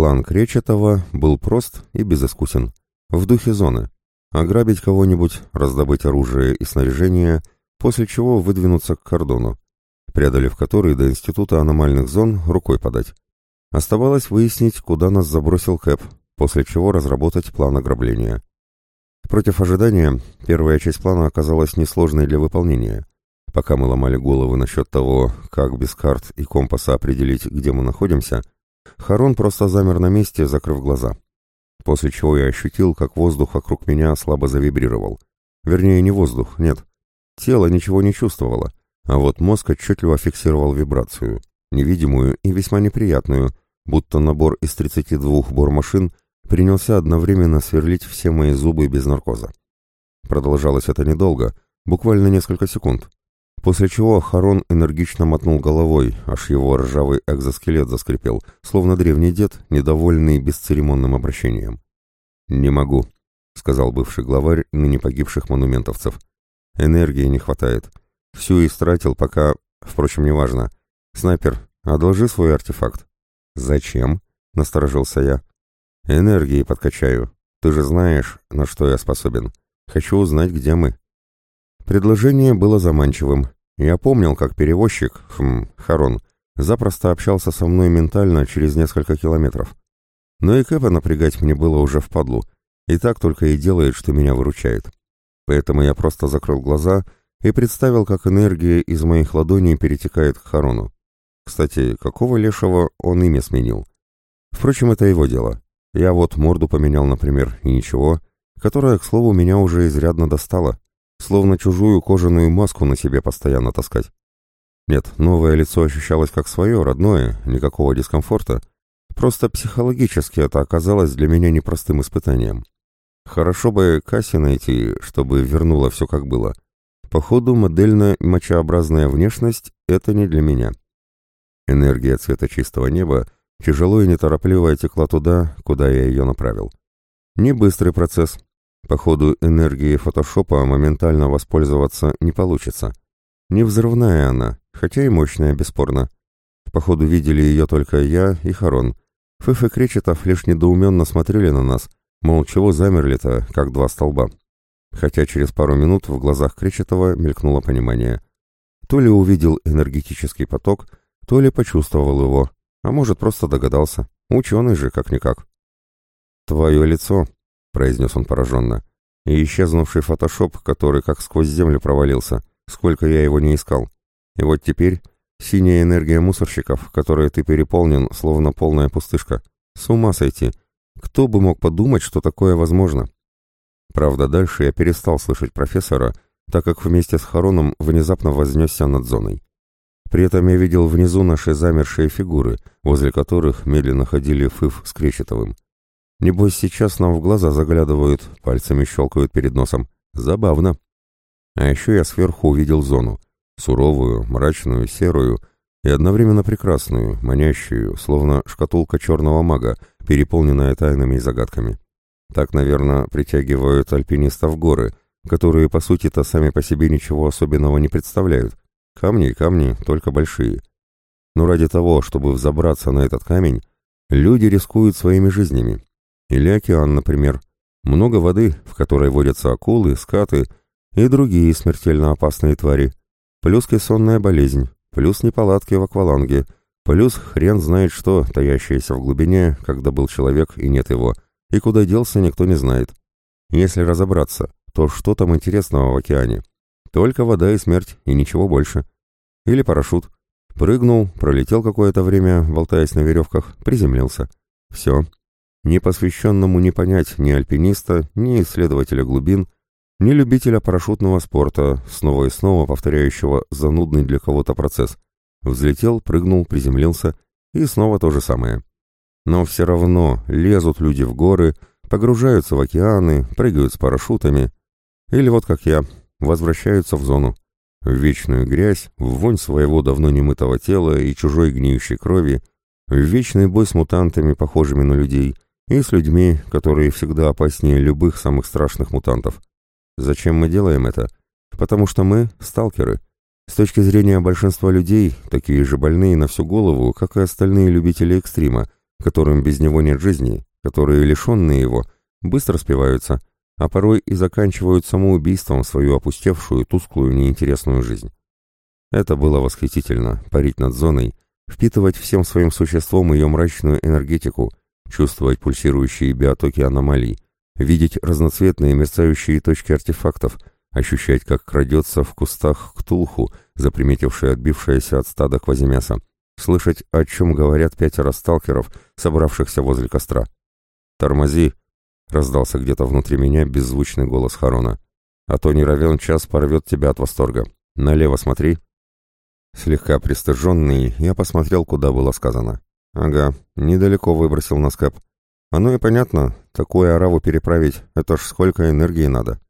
План Кречетова был прост и безыскусен. В духе зоны. Ограбить кого-нибудь, раздобыть оружие и снаряжение, после чего выдвинуться к кордону, преодолев который до Института аномальных зон рукой подать. Оставалось выяснить, куда нас забросил Кэп, после чего разработать план ограбления. Против ожидания, первая часть плана оказалась несложной для выполнения. Пока мы ломали головы насчет того, как без карт и компаса определить, где мы находимся, Харон просто замер на месте, закрыв глаза. После чего я ощутил, как воздух вокруг меня слабо завибрировал. Вернее, не воздух, нет. Тело ничего не чувствовало, а вот мозг отчетливо фиксировал вибрацию, невидимую и весьма неприятную, будто набор из 32 бормашин принялся одновременно сверлить все мои зубы без наркоза. Продолжалось это недолго, буквально несколько секунд, после чего Харон энергично мотнул головой, аж его ржавый экзоскелет заскрипел, словно древний дед, недовольный бесцеремонным обращением. «Не могу», — сказал бывший главарь ныне погибших монументовцев. Энергии не хватает. Всю истратил, пока... Впрочем, неважно. Снайпер, одолжи свой артефакт. Зачем? Насторожился я. Энергии подкачаю. Ты же знаешь, на что я способен. Хочу узнать, где мы. Предложение было заманчивым. Я помнил, как перевозчик, хм, Харон, запросто общался со мной ментально через несколько километров. Но и Кэпа напрягать мне было уже впадлу, и так только и делает, что меня выручает поэтому я просто закрыл глаза и представил, как энергия из моих ладоней перетекает к Харону. Кстати, какого лешего он имя сменил? Впрочем, это его дело. Я вот морду поменял, например, и ничего, которая, к слову, меня уже изрядно достала, словно чужую кожаную маску на себе постоянно таскать. Нет, новое лицо ощущалось как свое, родное, никакого дискомфорта. Просто психологически это оказалось для меня непростым испытанием. Хорошо бы Касси найти, чтобы вернула все как было. Походу, модельно-мочеобразная внешность — это не для меня. Энергия цвета чистого неба тяжело и неторопливо текла туда, куда я ее направил. Не быстрый процесс. По ходу энергии фотошопа моментально воспользоваться не получится. Не взрывная она, хотя и мощная, бесспорно. Походу видели ее только я и Харон. Фыф и Кречетов лишь недоуменно смотрели на нас — Мол, чего замерли-то, как два столба? Хотя через пару минут в глазах Кречетова мелькнуло понимание. То ли увидел энергетический поток, то ли почувствовал его, а может, просто догадался. Ученый же, как-никак. «Твое лицо», — произнес он пораженно, — «и исчезнувший фотошоп, который как сквозь землю провалился, сколько я его не искал. И вот теперь синяя энергия мусорщиков, которой ты переполнен, словно полная пустышка. С ума сойти, кто бы мог подумать, что такое возможно? Правда, дальше я перестал слышать профессора, так как вместе с Хароном внезапно вознесся над зоной. При этом я видел внизу наши замершие фигуры, возле которых медленно ходили Фыф с Кречетовым. Небось, сейчас нам в глаза заглядывают, пальцами щелкают перед носом. Забавно. А еще я сверху увидел зону. Суровую, мрачную, серую и одновременно прекрасную, манящую, словно шкатулка черного мага, переполненная тайнами и загадками. Так, наверное, притягивают альпинистов горы, которые, по сути-то, сами по себе ничего особенного не представляют. Камни и камни, только большие. Но ради того, чтобы взобраться на этот камень, люди рискуют своими жизнями. Или океан, например. Много воды, в которой водятся акулы, скаты и другие смертельно опасные твари. Плюс кессонная болезнь, плюс неполадки в акваланге – Плюс хрен знает что, таящееся в глубине, когда был человек и нет его, и куда делся, никто не знает. Если разобраться, то что там интересного в океане? Только вода и смерть, и ничего больше. Или парашют. Прыгнул, пролетел какое-то время, болтаясь на веревках, приземлился. Все. Непосвященному не понять ни альпиниста, ни исследователя глубин, ни любителя парашютного спорта, снова и снова повторяющего занудный для кого-то процесс – Взлетел, прыгнул, приземлился, и снова то же самое. Но все равно лезут люди в горы, погружаются в океаны, прыгают с парашютами. Или вот как я, возвращаются в зону. В вечную грязь, в вонь своего давно немытого тела и чужой гниющей крови, в вечный бой с мутантами, похожими на людей, и с людьми, которые всегда опаснее любых самых страшных мутантов. Зачем мы делаем это? Потому что мы — сталкеры — с точки зрения большинства людей, такие же больные на всю голову, как и остальные любители экстрима, которым без него нет жизни, которые, лишенные его, быстро спиваются, а порой и заканчивают самоубийством свою опустевшую, тусклую, неинтересную жизнь. Это было восхитительно, парить над зоной, впитывать всем своим существом ее мрачную энергетику, чувствовать пульсирующие биотоки аномалий, видеть разноцветные мерцающие точки артефактов, ощущать, как крадется в кустах ктулху, заприметившая отбившаяся от стада квазимяса, слышать, о чем говорят пятеро сталкеров, собравшихся возле костра. «Тормози!» — раздался где-то внутри меня беззвучный голос Харона. «А то не равен час порвет тебя от восторга. Налево смотри!» Слегка пристыженный, я посмотрел, куда было сказано. «Ага, недалеко выбросил на скэп. Оно и понятно, такую ораву переправить, это ж сколько энергии надо».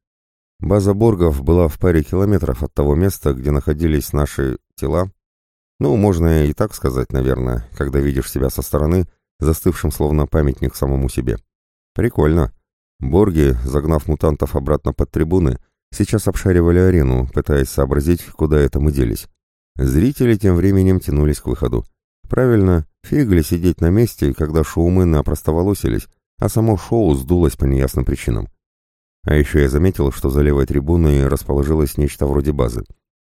База Боргов была в паре километров от того места, где находились наши тела. Ну, можно и так сказать, наверное, когда видишь себя со стороны, застывшим словно памятник самому себе. Прикольно. Борги, загнав мутантов обратно под трибуны, сейчас обшаривали арену, пытаясь сообразить, куда это мы делись. Зрители тем временем тянулись к выходу. Правильно, фигли сидеть на месте, когда шоумены опростоволосились, а само шоу сдулось по неясным причинам. А еще я заметил, что за левой трибуной расположилось нечто вроде базы.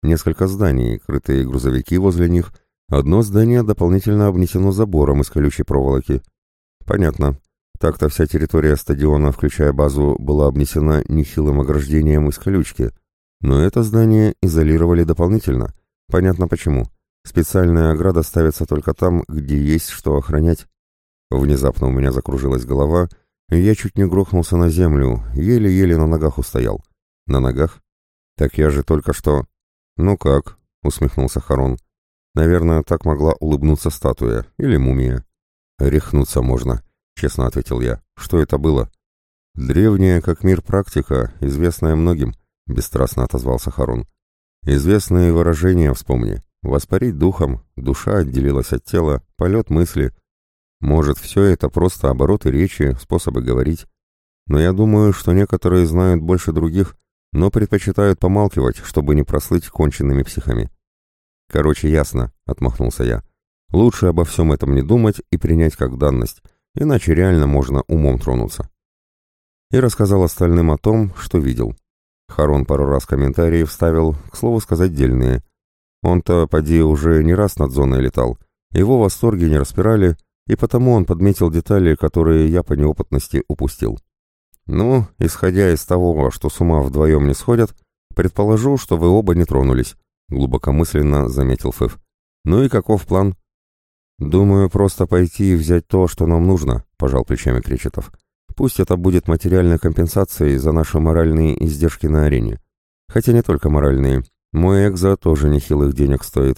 Несколько зданий, крытые грузовики возле них. Одно здание дополнительно обнесено забором из колючей проволоки. Понятно. Так-то вся территория стадиона, включая базу, была обнесена нехилым ограждением из колючки. Но это здание изолировали дополнительно. Понятно почему. Специальная ограда ставится только там, где есть что охранять. Внезапно у меня закружилась голова — я чуть не грохнулся на землю, еле-еле на ногах устоял. На ногах? Так я же только что... Ну как? Усмехнулся Харон. Наверное, так могла улыбнуться статуя или мумия. Рехнуться можно, честно ответил я. Что это было? Древняя, как мир, практика, известная многим, бесстрастно отозвался Харон. Известные выражения вспомни. Воспарить духом, душа отделилась от тела, полет мысли — может, все это просто обороты речи, способы говорить. Но я думаю, что некоторые знают больше других, но предпочитают помалкивать, чтобы не прослыть конченными психами. «Короче, ясно», — отмахнулся я. «Лучше обо всем этом не думать и принять как данность, иначе реально можно умом тронуться». И рассказал остальным о том, что видел. Харон пару раз комментарии вставил, к слову сказать, дельные. Он-то, поди, уже не раз над зоной летал. Его восторги не распирали, и потому он подметил детали, которые я по неопытности упустил. Ну, исходя из того, что с ума вдвоем не сходят, предположу, что вы оба не тронулись, глубокомысленно заметил Фэф. Ну и каков план? Думаю, просто пойти и взять то, что нам нужно, пожал плечами Кречетов. Пусть это будет материальной компенсацией за наши моральные издержки на арене. Хотя не только моральные. Мой экзо тоже нехилых денег стоит.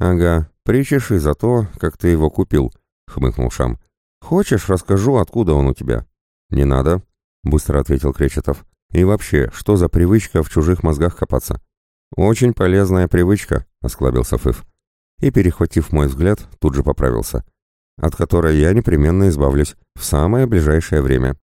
Ага, причеши за то, как ты его купил, — хмыкнул Шам. «Хочешь, расскажу, откуда он у тебя?» «Не надо», — быстро ответил Кречетов. «И вообще, что за привычка в чужих мозгах копаться?» «Очень полезная привычка», — осклабился Фыф. И, перехватив мой взгляд, тут же поправился. «От которой я непременно избавлюсь в самое ближайшее время».